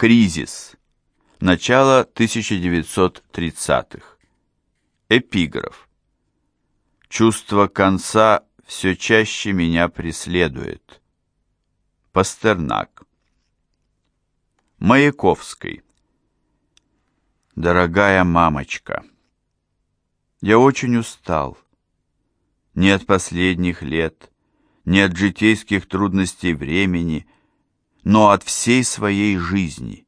Кризис. Начало 1930-х. Эпиграф. Чувство конца все чаще меня преследует. Пастернак. Маяковский. Дорогая мамочка, я очень устал. Не от последних лет, не от житейских трудностей времени, но от всей своей жизни.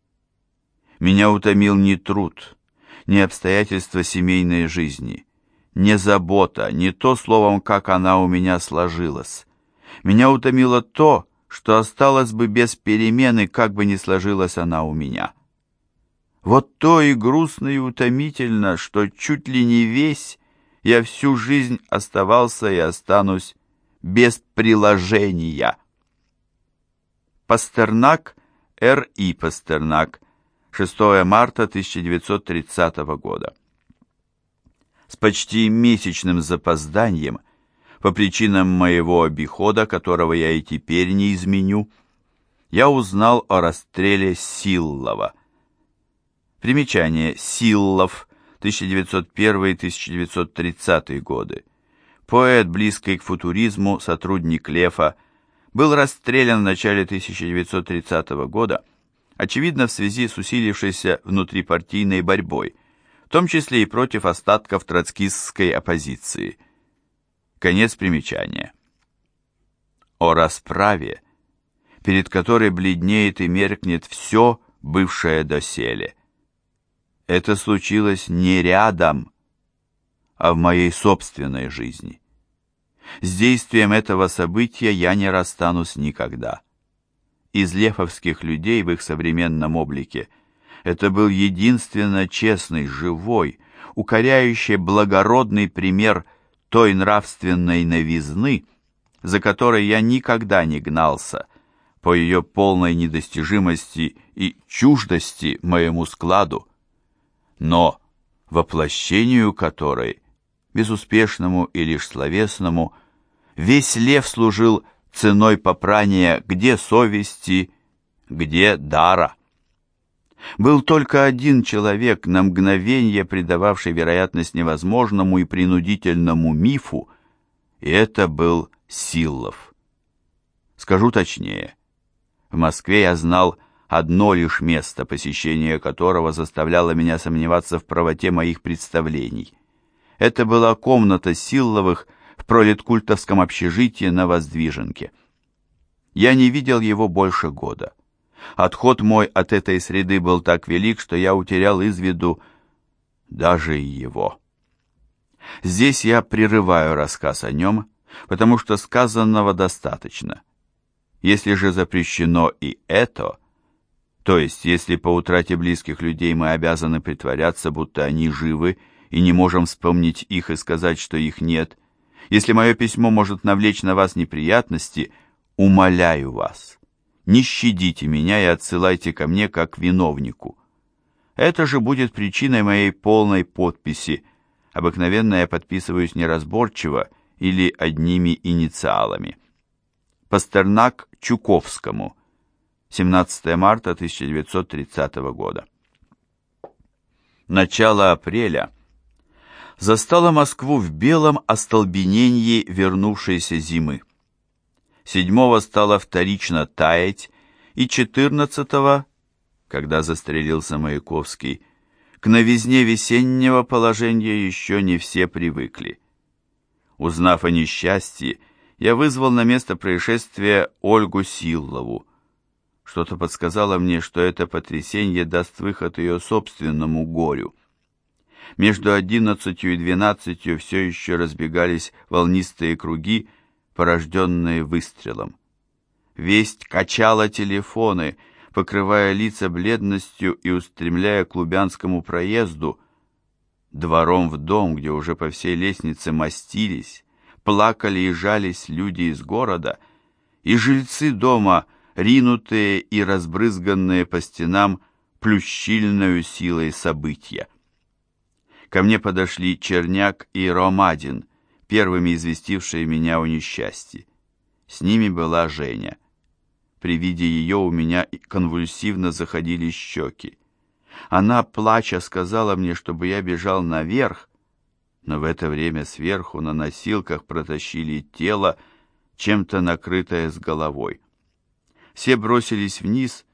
Меня утомил не труд, не обстоятельства семейной жизни, не забота, не то словом, как она у меня сложилась. Меня утомило то, что осталось бы без перемены, как бы ни сложилась она у меня. Вот то и грустно и утомительно, что чуть ли не весь я всю жизнь оставался и останусь без приложения. Пастернак, Р.И. Пастернак, 6 марта 1930 года. С почти месячным запозданием, по причинам моего обихода, которого я и теперь не изменю, я узнал о расстреле Силлова. Примечание. Силлов, 1901-1930 годы. Поэт, близкий к футуризму, сотрудник Лефа, был расстрелян в начале 1930 года, очевидно в связи с усилившейся внутрипартийной борьбой, в том числе и против остатков троцкистской оппозиции. Конец примечания. О расправе, перед которой бледнеет и меркнет все, бывшее доселе. Это случилось не рядом, а в моей собственной жизни. С действием этого события я не расстанусь никогда. Из лефовских людей в их современном облике это был единственно честный, живой, укоряющий благородный пример той нравственной новизны, за которой я никогда не гнался, по ее полной недостижимости и чуждости моему складу, но воплощению которой, безуспешному и лишь словесному, Весь лев служил ценой попрания где совести, где дара. Был только один человек, на мгновение придававший вероятность невозможному и принудительному мифу, и это был Силлов. Скажу точнее, в Москве я знал одно лишь место, посещение которого заставляло меня сомневаться в правоте моих представлений. Это была комната Силловых, в пролеткультовском общежитии на Воздвиженке. Я не видел его больше года. Отход мой от этой среды был так велик, что я утерял из виду даже и его. Здесь я прерываю рассказ о нем, потому что сказанного достаточно. Если же запрещено и это, то есть если по утрате близких людей мы обязаны притворяться, будто они живы, и не можем вспомнить их и сказать, что их нет, если мое письмо может навлечь на вас неприятности, умоляю вас, не щадите меня и отсылайте ко мне как виновнику. Это же будет причиной моей полной подписи. Обыкновенно я подписываюсь неразборчиво или одними инициалами. Пастернак Чуковскому. 17 марта 1930 года. Начало апреля застала Москву в белом остолбенении вернувшейся зимы. Седьмого стало вторично таять, и четырнадцатого, когда застрелился Маяковский, к новизне весеннего положения еще не все привыкли. Узнав о несчастье, я вызвал на место происшествия Ольгу Силлову. Что-то подсказало мне, что это потрясение даст выход ее собственному горю. Между одиннадцатью и двенадцатью все еще разбегались волнистые круги, порожденные выстрелом. Весть качала телефоны, покрывая лица бледностью и устремляя к Лубянскому проезду, двором в дом, где уже по всей лестнице мастились, плакали и жались люди из города, и жильцы дома, ринутые и разбрызганные по стенам плющильную силой события. Ко мне подошли Черняк и Ромадин, первыми известившие меня о несчастье. С ними была Женя. При виде ее у меня конвульсивно заходили щеки. Она, плача, сказала мне, чтобы я бежал наверх, но в это время сверху на носилках протащили тело, чем-то накрытое с головой. Все бросились вниз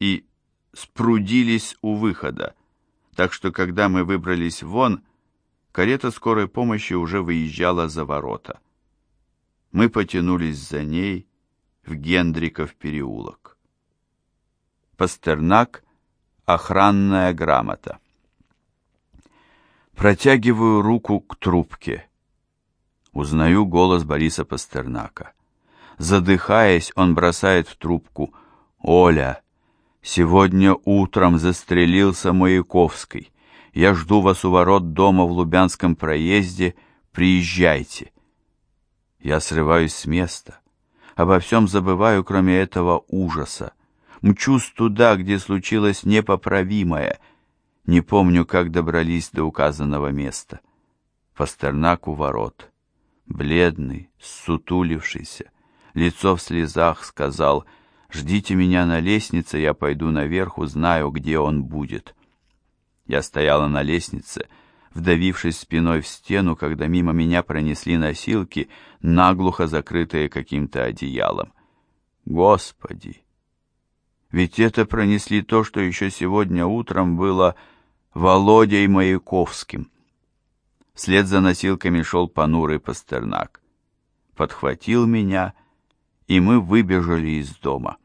и спрудились у выхода, так что когда мы выбрались вон, карета скорой помощи уже выезжала за ворота. Мы потянулись за ней в Гендриков переулок. Пастернак, охранная грамота. Протягиваю руку к трубке. Узнаю голос Бориса Пастернака. Задыхаясь, он бросает в трубку. «Оля, сегодня утром застрелился Маяковский. Я жду вас у ворот дома в Лубянском проезде. Приезжайте». Я срываюсь с места. Обо всем забываю, кроме этого ужаса. Мчусь туда, где случилось непоправимое. Не помню, как добрались до указанного места. Пастернак у ворот. Бледный, сутулившийся, лицо в слезах, сказал, «Ждите меня на лестнице, я пойду наверх, узнаю, где он будет». Я стояла на лестнице, вдавившись спиной в стену, когда мимо меня пронесли носилки, наглухо закрытые каким-то одеялом. Господи! Ведь это пронесли то, что еще сегодня утром было Володей Маяковским. Вслед за носилками шел понурый Пастернак. Подхватил меня, и мы выбежали из дома.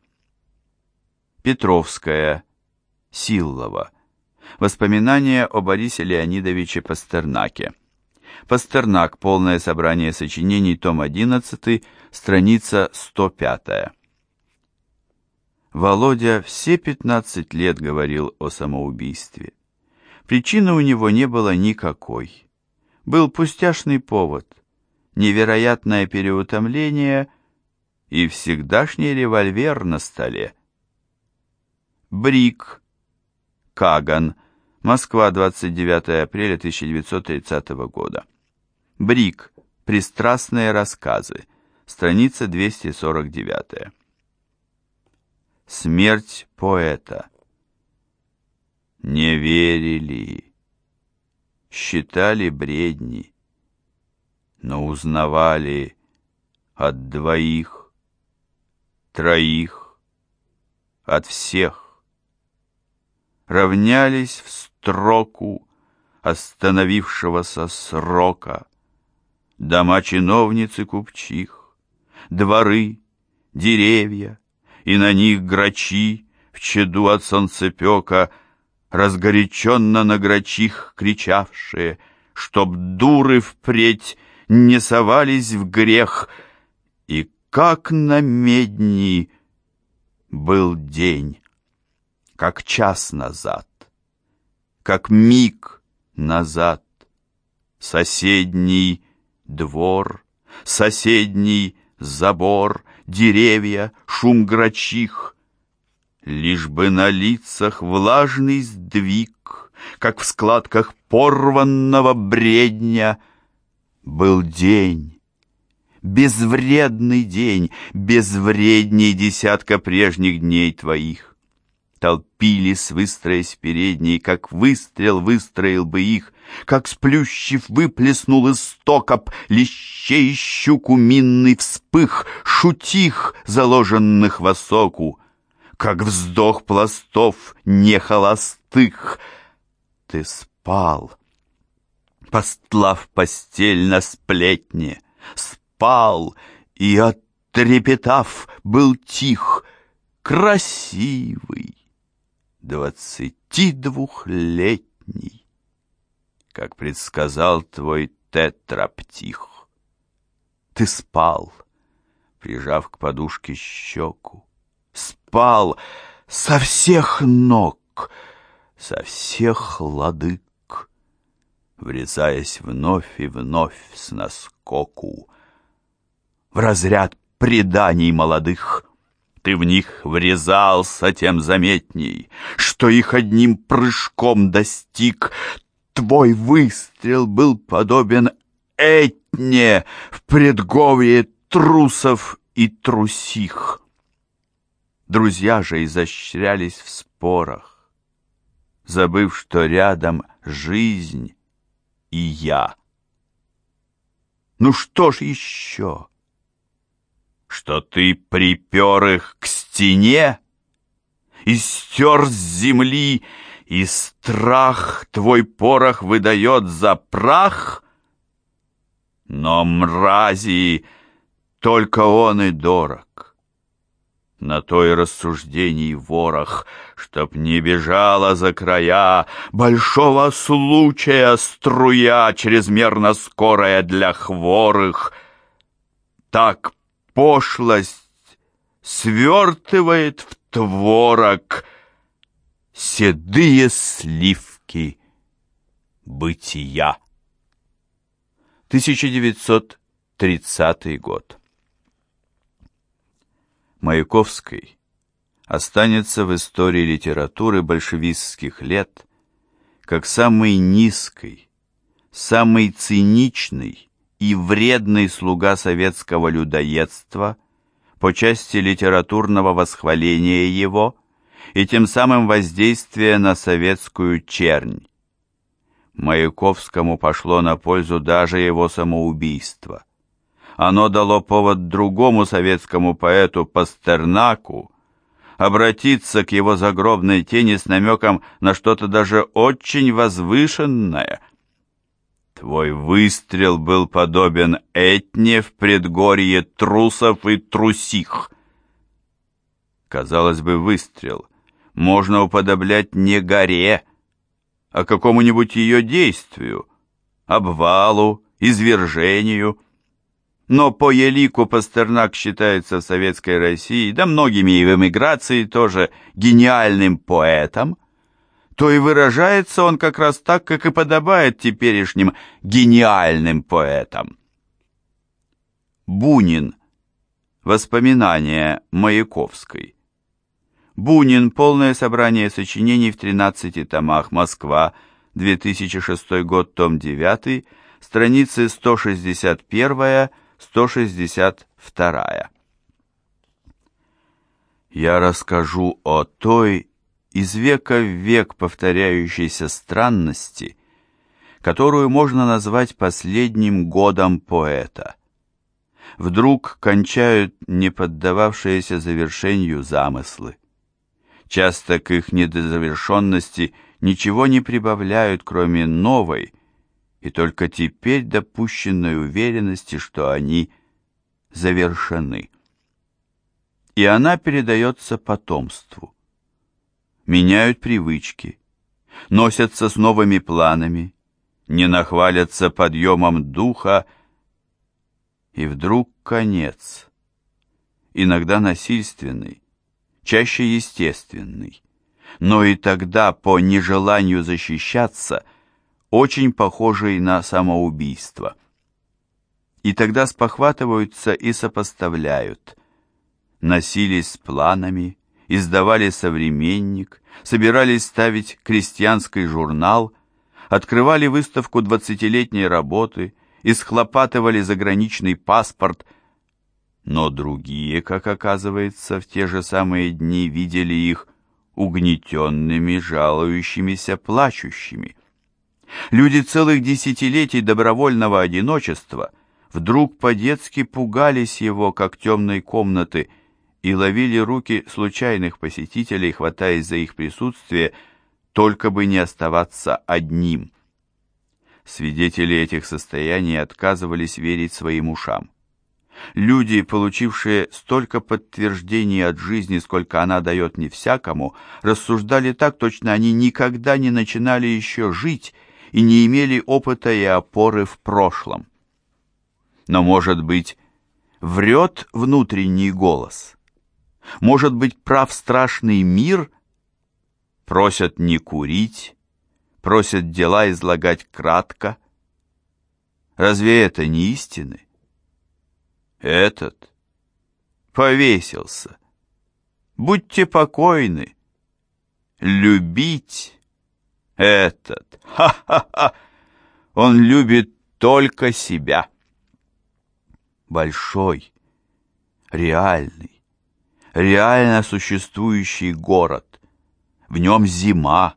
Петровская, Силлова. Воспоминания о Борисе Леонидовиче Пастернаке. Пастернак. Полное собрание сочинений. Том 11. Страница 105. Володя все 15 лет говорил о самоубийстве. Причины у него не было никакой. Был пустяшный повод, невероятное переутомление и всегдашний револьвер на столе. Брик. Каган. Москва, 29 апреля 1930 года. Брик. Пристрастные рассказы. Страница 249. Смерть поэта. Не верили, считали бредни, но узнавали от двоих, троих, от всех равнялись в строку остановившегося срока. Дома чиновницы купчих, дворы, деревья, и на них грачи в чаду от солнцепека, разгоряченно на грачих кричавшие, чтоб дуры впредь не совались в грех, и как на медни был день как час назад, как миг назад. Соседний двор, соседний забор, деревья, шум грачих. Лишь бы на лицах влажный сдвиг, как в складках порванного бредня, был день, безвредный день, безвредней десятка прежних дней твоих толпились, выстроясь передней, как выстрел выстроил бы их, как сплющив выплеснул из стокоп лещей щуку минный вспых, шутих, заложенных в осоку, как вздох пластов нехолостых. Ты спал, постлав постель на сплетне, спал и, оттрепетав, был тих, красивый, двадцати двухлетний, как предсказал твой тетраптих. Ты спал, прижав к подушке щеку, спал со всех ног, со всех ладык, врезаясь вновь и вновь с наскоку в разряд преданий молодых ты в них врезался, тем заметней, что их одним прыжком достиг. Твой выстрел был подобен Этне в предговье трусов и трусих. Друзья же изощрялись в спорах, забыв, что рядом жизнь и я. Ну что ж еще? Что ты припер их к стене и стер с земли, и страх твой порох выдает за прах? Но мрази только он и дорог. На той рассуждений ворох, Чтоб не бежала за края Большого случая струя, Чрезмерно скорая для хворых. Так пошлость свертывает в творог Седые сливки бытия. 1930 год. Маяковской останется в истории литературы большевистских лет как самый низкий, самый циничный и вредный слуга советского людоедства по части литературного восхваления его и тем самым воздействия на советскую чернь. Маяковскому пошло на пользу даже его самоубийство. Оно дало повод другому советскому поэту Пастернаку обратиться к его загробной тени с намеком на что-то даже очень возвышенное. Твой выстрел был подобен Этне в предгорье трусов и трусих. Казалось бы, выстрел можно уподоблять не горе, а какому-нибудь ее действию, обвалу, извержению – но по елику Пастернак считается в Советской России, да многими и в эмиграции тоже, гениальным поэтом, то и выражается он как раз так, как и подобает теперешним гениальным поэтам. Бунин. Воспоминания Маяковской. Бунин. Полное собрание сочинений в 13 томах. Москва. 2006 год. Том 9. Страницы 161 162. Я расскажу о той из века в век повторяющейся странности, которую можно назвать последним годом поэта. Вдруг кончают не поддававшиеся завершению замыслы. Часто к их недозавершенности ничего не прибавляют, кроме новой, и только теперь допущенной уверенности, что они завершены. И она передается потомству. Меняют привычки, носятся с новыми планами, не нахвалятся подъемом духа, и вдруг конец. Иногда насильственный, чаще естественный. Но и тогда по нежеланию защищаться – очень похожий на самоубийство. И тогда спохватываются и сопоставляют. Носились с планами, издавали «Современник», собирались ставить крестьянский журнал, открывали выставку двадцатилетней работы, исхлопатывали заграничный паспорт, но другие, как оказывается, в те же самые дни видели их угнетенными, жалующимися, плачущими. Люди целых десятилетий добровольного одиночества вдруг по-детски пугались его, как темной комнаты, и ловили руки случайных посетителей, хватаясь за их присутствие, только бы не оставаться одним. Свидетели этих состояний отказывались верить своим ушам. Люди, получившие столько подтверждений от жизни, сколько она дает не всякому, рассуждали так, точно они никогда не начинали еще жить и не имели опыта и опоры в прошлом. Но, может быть, врет внутренний голос? Может быть, прав страшный мир? Просят не курить, просят дела излагать кратко. Разве это не истины? Этот повесился. Будьте покойны. Любить этот, ха-ха-ха, он любит только себя. Большой, реальный, реально существующий город. В нем зима,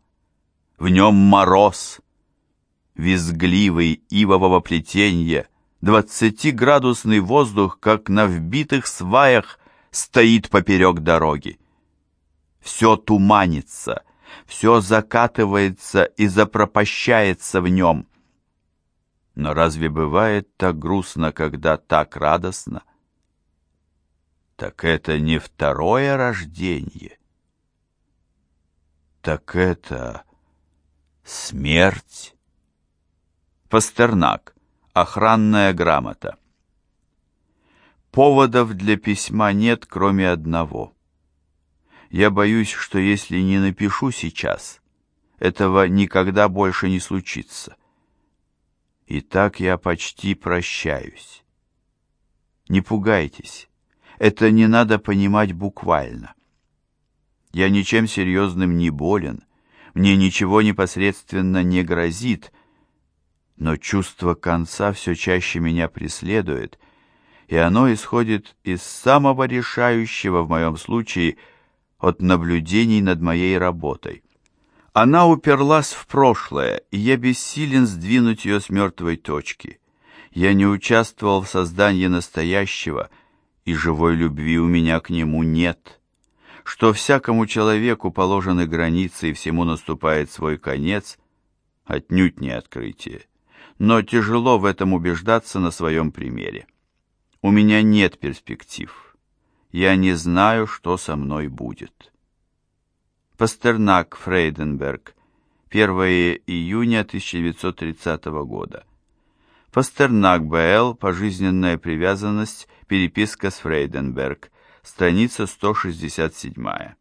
в нем мороз, визгливый ивового плетенья, двадцатиградусный воздух, как на вбитых сваях, стоит поперек дороги. Все туманится, все закатывается и запропащается в нем. Но разве бывает так грустно, когда так радостно? Так это не второе рождение. Так это смерть. Пастернак. Охранная грамота. Поводов для письма нет, кроме одного. Я боюсь, что если не напишу сейчас, этого никогда больше не случится. И так я почти прощаюсь. Не пугайтесь, это не надо понимать буквально. Я ничем серьезным не болен, мне ничего непосредственно не грозит, но чувство конца все чаще меня преследует, и оно исходит из самого решающего в моем случае от наблюдений над моей работой. Она уперлась в прошлое, и я бессилен сдвинуть ее с мертвой точки. Я не участвовал в создании настоящего, и живой любви у меня к нему нет. Что всякому человеку положены границы и всему наступает свой конец, отнюдь не открытие но тяжело в этом убеждаться на своем примере. У меня нет перспектив. Я не знаю, что со мной будет. Пастернак, Фрейденберг, 1 июня 1930 года. Пастернак Б.Л. Пожизненная привязанность. Переписка с Фрейденберг. Страница 167.